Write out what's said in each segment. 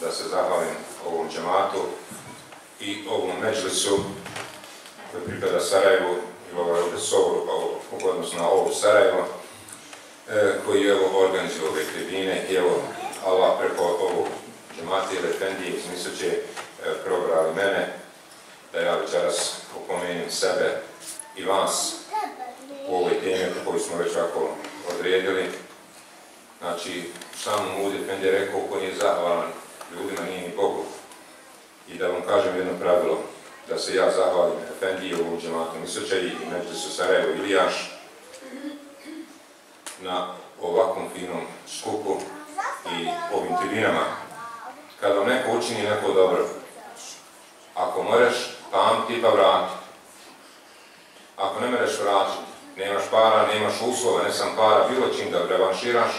da se zahvalim ovom džematu i ovom međlisu koji pripada Sarajevu i ovaj ovdje Sovoru, pa odnosno na ovo Sarajevo, e, koji evo organizuje ove tribine i evo Allah preko ovog džemati ili Efendije iz e, probrali mene da ja večeras opomenem sebe i vas u ovoj temi koju smo već ovako odredili. Znači, samo Mudi Efendi je rekao ko nije zahvalan ljudima nije ni Bogu. I da vam kažem jedno pravilo, da se ja zahvalim Efendiji ovom džematu Misoće i Međlisu Sarajevo Ilijaš na ovakvom finom skupu i ovim tribinama. Kad vam neko učini neko dobro, ako moraš pamti pa vrati. Ako ne mereš vratiti, nemaš para, nemaš uslova, ne sam para, bilo čim da revanširaš,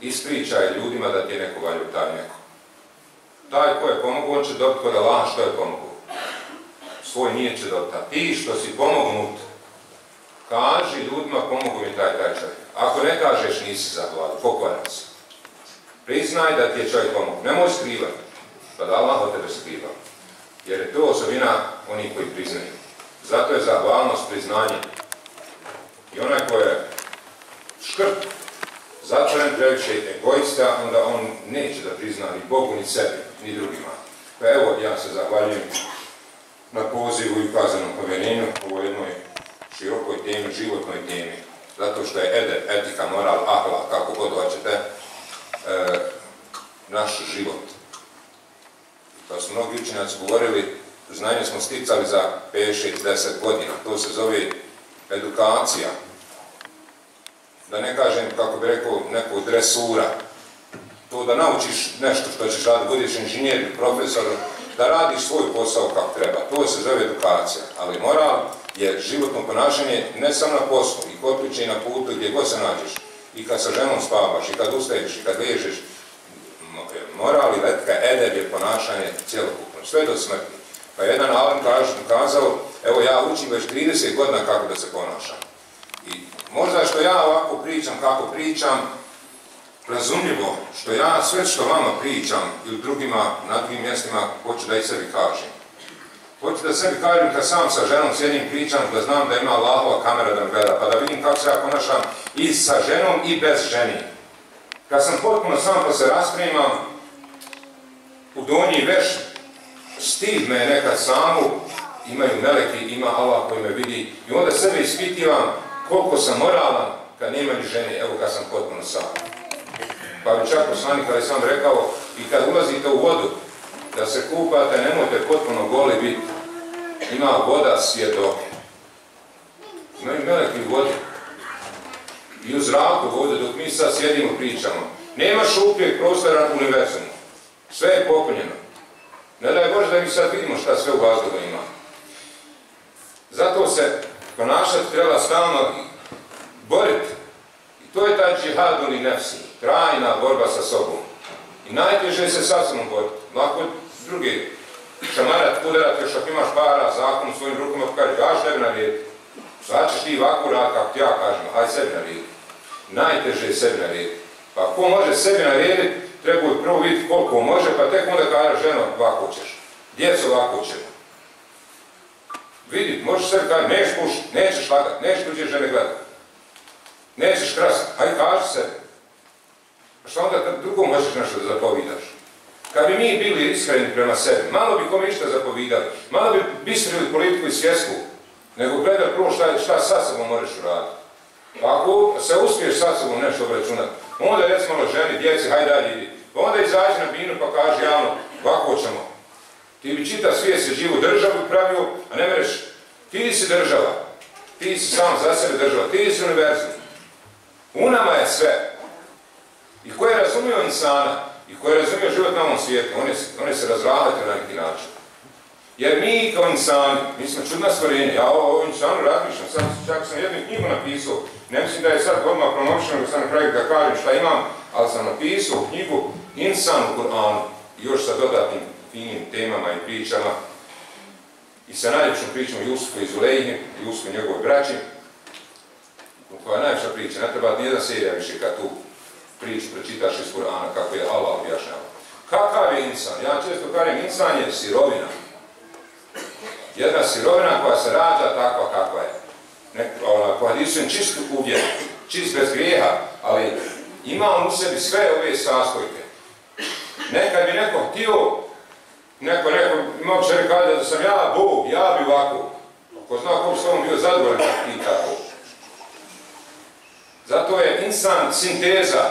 ispričaj ljudima da ti je neko valju taj neko. Taj ko je pomogu, on će dobiti kod Allah što je pomogu. Svoj nije će dobiti. Ti što si pomognut, kaži ljudima pomogu mi taj taj čovjek. Ako ne kažeš nisi zahvalan, pokvaran si. Priznaj da ti je čovjek pomogu. Nemoj skrivati. Pa da Allah od tebe skriva. Jer je to osobina onih koji priznaju. Zato je zahvalnost priznanje. I onaj ko je škrt, zatvoren previše egoista, onda on neće da prizna ni Bogu, ni sebi, ni drugima. Pa evo, ja se zahvaljujem na pozivu i ukazanom povjerenju u jednoj širokoj temi, životnoj temi. Zato što je edep, etika, moral, ahla, kako god hoćete, e, naš život. Kao su mnogi učenjaci govorili, znanje smo sticali za 5, 6, 10 godina. To se zove edukacija. Da ne kažem, kako bi rekao, neko dresura. To da naučiš nešto što ćeš raditi, budeš inženjer ili profesor, da radiš svoj posao kako treba. To se zove edukacija. Ali moral je životno ponašanje ne samo na poslu, i kod kuće i na putu, gdje god se nađeš. I kad sa ženom spavaš, i kad ustaješ, i kad ležeš, moral i letka, edeb je ponašanje cjelokupno, sve do smrti. Pa jedan alim kazao, evo ja učim već 30 godina kako da se ponašam. I možda što ja ovako pričam kako pričam, razumljivo što ja sve što vama pričam ili drugima na drugim mjestima hoću da i sebi kažem. Hoću da sebi kažem kad sam sa ženom sjedim pričam da znam da ima Allahova kamera da gleda, pa da vidim kako se ja ponašam i sa ženom i bez ženi. Kad sam potpuno sam pa se raspremam, u donji veš, stid me nekad samu, imaju meleki, ima Allah koji me vidi i onda sebe ispitivam koliko sam moralan kad nema ni žene, evo kad sam potpuno sam. Pa bi čak poslanik je sam rekao i kad ulazite u vodu, da se kupate, nemojte potpuno goli biti. Ima voda svjedoke. Imaju meleki u vodi. I u zraku ovdje dok mi sad sjedimo pričamo. Nema šupljeg prostora u univerzumu. Sve je popunjeno. Ne daj Bože da mi sad vidimo šta sve u vazduhu ima. Zato se ponašati treba stalno boriti. To je taj džihad uni nefsi. Trajna borba sa sobom. I najteže se sa sobom boriti. Lako je drugi šamarat, udarat još ako imaš para, zakon u svojim rukama, pa kaže, gaš tebi narediti. Sad ćeš ti ovako rad, kako ti ja kažem, aj sebi narediti. Najteže je sebi narediti. Pa ko može sebi narediti, treba je prvo vidjeti koliko može, pa tek onda kaže ženo, ovako ćeš. Djeco, ovako ćemo. Vidi, možeš sebi kaži, nećeš pušiti, nećeš lagat, nećeš tuđe žene gledat. Nećeš krasiti, aj kaži. Pa što onda drugom možeš nešto da zapovidaš? Kad bi mi bili iskreni prema sebi, malo bi kome išta zapovidali, malo bi bistrili politiku i svjesku, nego gledaj prvo šta, šta sa sobom moraš uraditi. Pa ako se uspiješ sa sobom nešto obračunati, onda recimo ženi, djeci, hajde dalje idi. Pa onda izađi na binu pa kaži javno, ovako ćemo. Ti bi čita svijet se živu državu pravio, a ne mereš, ti si država, ti si sam za sebe država, ti si univerzum. U nama je sve. I ko je razumio insana, i koji razumije život na ovom svijetu, one, se- one se razravaju na neki način. Jer mi kao insani, mi smo čudna stvorenja, ja o ovom insanu razmišljam, sam, čak sam jednu knjigu napisao, ne mislim da je sad odmah promovišeno, nego sam na kraju da kažem šta imam, ali sam napisao knjigu Insan u Kur'anu, još sa dodatnim finim temama i pričama, i sa najljepšom pričom Jusufu i Zulejhi, Jusufu i njegovoj braći, koja je najljepša priča, ne treba nijedan serija više kad tu priču pročitaš iz Kur'ana, kako je Allah objašnjava. Kakav je insan? Ja često kažem, insan je sirovina. Jedna sirovina koja se rađa takva kakva je. Ne, ona, po hadisu čist uvjet, čist bez grijeha, ali ima on u sebi sve ove sastojke. Nekad bi neko htio, neko, neko, imao čovjek kaže da sam ja Bog, ja bi ovako. Ko zna ko bi s ovom bio zadovoljan tako. Zato je insan sinteza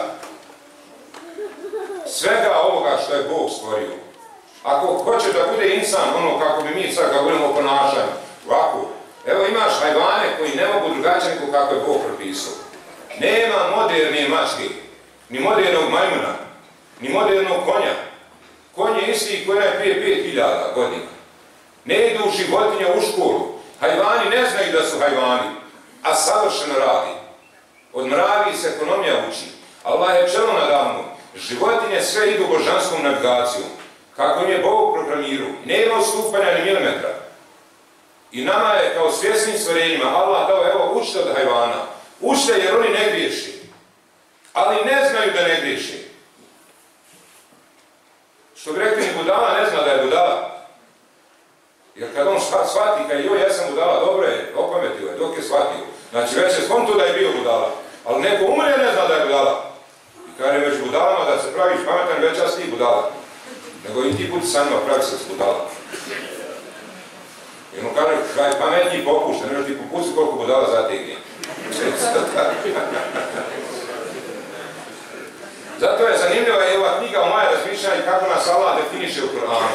svega ovoga što je Bog stvorio. Ako hoće da bude insan, ono kako bi mi sad govorimo o ponašanju, ovako, evo imaš hajvane koji ne mogu drugačije nego kako je Bog propisao. Nema moderne mačke, ni modernog majmuna, ni modernog konja. Konj je isti koji je prije 5000 godina. Ne idu životinje u školu. Hajvani ne znaju da su hajvani, a savršeno radi. Od mravi se ekonomija uči. Allah je čelo nadavno. Životinje sve idu božanskom navigacijom. Kako im je Bog programirao. Nema odstupanja ni milimetra. I nama je kao svjesnim stvorenjima Allah dao, evo, učite od hajvana. Učite jer oni ne griješi. Ali ne znaju da ne griješi. Što bi rekli, ni budala ne zna da je budala. Jer kad on shva- shvati, kad joj, ja sam budala, dobro je, opametio je, dok je shvatio. Znači, već je skonto da je bio budala. Ali neko umre ne zna da je budala. I kaže već budalama da se praviš pametan, si ti budala. Nego i ti budi sa pravi se s budala. I on kaže, kaj pametniji popušta, ne ti popusti koliko budala zategne. Zato je zanimljiva i ova knjiga o moje razmišljanje kako nas Allah definiše u Koranu.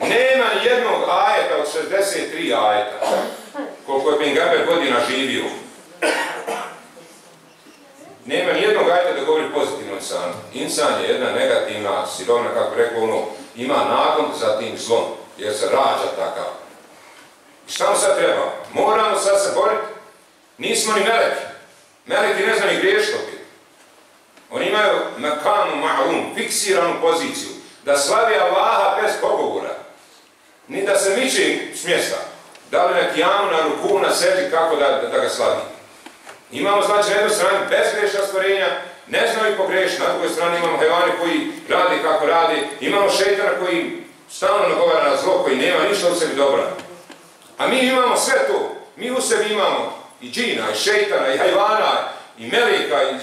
Nema jednog ajeta od 63 ajeta, koliko je Pingaber godina živio. Nema ni jednog ajeta da govori pozitivno o insanu. Insan je jedna negativna sirovina, kako rekao ono, ima nagon za tim zlom, jer se rađa takav. I šta mu sad treba? Moramo sad se boriti. Nismo ni meleki. Meleki ne znaju ni griještopi. Oni imaju makanu ma'um, fiksiranu poziciju, da slavi Allaha bez pogovora. Ni da se miče s mjesta. Da li na kijamu, na ruku, na sebi, kako da, da, ga slavi. Imamo znači na jednoj strani bezgrešna stvorenja, ne znaju pogrešiti, na drugoj strani imamo hajvane koji radi kako radi, imamo šeitana koji stalno nagovara na zlo, koji nema ništa u sebi dobra. A mi imamo sve to. Mi u sebi imamo i džina, i šeitana, i hajvana, i melika, i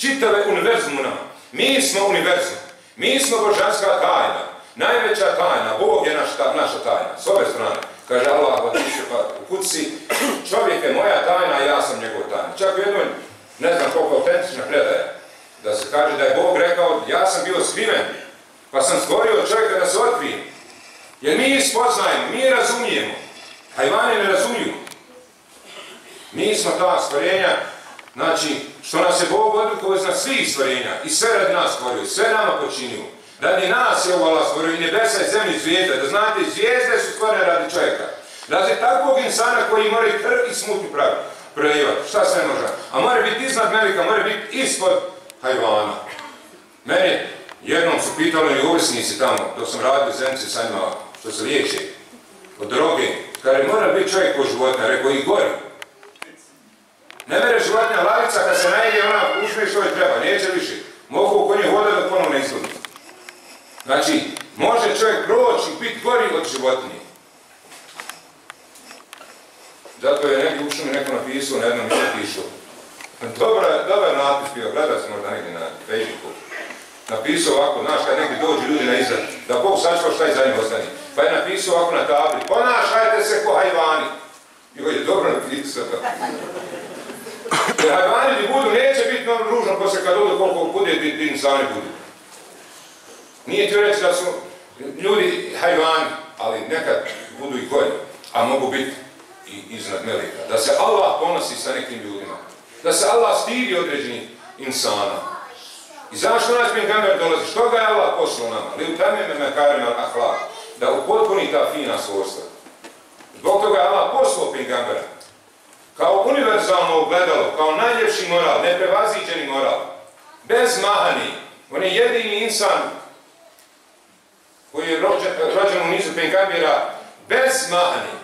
čitave univerzumu nama. Mi smo univerzum. Mi smo božanska tajna. Najveća tajna. Bog je naš, ta- naša tajna. S ove strane. Kaže Allah, pa ti se pa u kuci, čovjek je moja tajna, ja sam njegov tajna. Čak u jednoj, ne znam koliko autentična predaja, da se kaže da je Bog rekao, ja sam bio skriven, pa sam stvorio čovjeka da se otkrijem. Jer mi spoznajemo, mi razumijemo. Hajvani ne razumiju. Mi smo ta stvorenja, znači, što nas je Bog odlikovao iznad svih stvorenja i sve radi nas stvorio, sve nama počinio. Radi nas je ovo Allah stvorio i nebesa i zemlji zvijezde. Da znate, zvijezde su stvorene radi čovjeka. Radi takvog insana koji mora i krv i smutnju pravi. Prelijevati. Šta sve može? A mora biti iznad melika, mora biti ispod hajvana. Mene jednom su pitali i ovisnici tamo, dok sam radio zemci sa njima, što se liječe od droge, kaže, mora biti čovjek ko životinja, rekao i gori. Ne mere životinja lavica, kad se najede, ona uzme što je treba, neće više. Mogu u konje voda da ponovno izgleda. Znači, može čovjek proći i biti gori od životinje. Zato je negdje u šumi neko napisao, na jednom nije napisao. Dobar, dobar natpis bio, gleda se možda negdje na Facebooku. Napisao ovako, znaš, kad negdje dođu ljudi na izrad, da Bog sačuva šta iza njih ostane. Pa je napisao ovako na tabli, ponašajte se ko hajvani. Joj, je dobro napisao. Jer hajvani ti budu, neće biti nam ružno poslije kad odu koliko bude, ti, insani budu. Nije ti reći da su ljudi hajvani, ali nekad budu i gori, a mogu biti i iznad melika. Da se Allah ponosi sa nekim ljudima. Da se Allah stidi određenih insana. I zašto nas Pingamber dolazi? Što ga je Allah poslao nama? Li u teme me mekarim al Da upotpuni ta fina svojstva. Zbog toga je Allah poslao Pingambera. Kao univerzalno ogledalo, kao najljepši moral, neprevaziđeni moral. Bez mahani. On je jedini insan koji je rođen, u nizu Pingambera bez mahani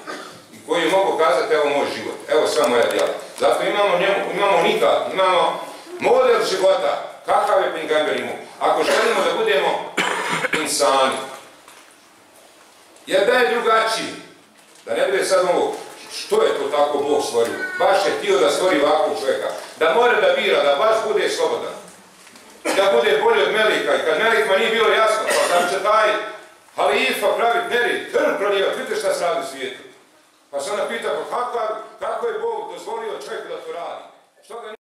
i koji je mogu kazati evo moj život, evo sva moja djela. Zato imamo njemu, imamo nikad, imamo model života, kakav je Pingamber imao. Ako želimo da budemo insani, jer da je drugačiji, da ne bude sad ovo, što je to tako Bog stvorio? Baš je htio da stvori ovakvog čovjeka, da more da bira, da baš bude slobodan. Da bude bolji od Melika i kad Melikma nije bilo jasno, pa da će taj halifa praviti nered, krv prolijevati, vidite šta se radi u svijetu. Pa se ona pita, pa kako, kako je Bog dozvolio čovjeku da to radi? Što ga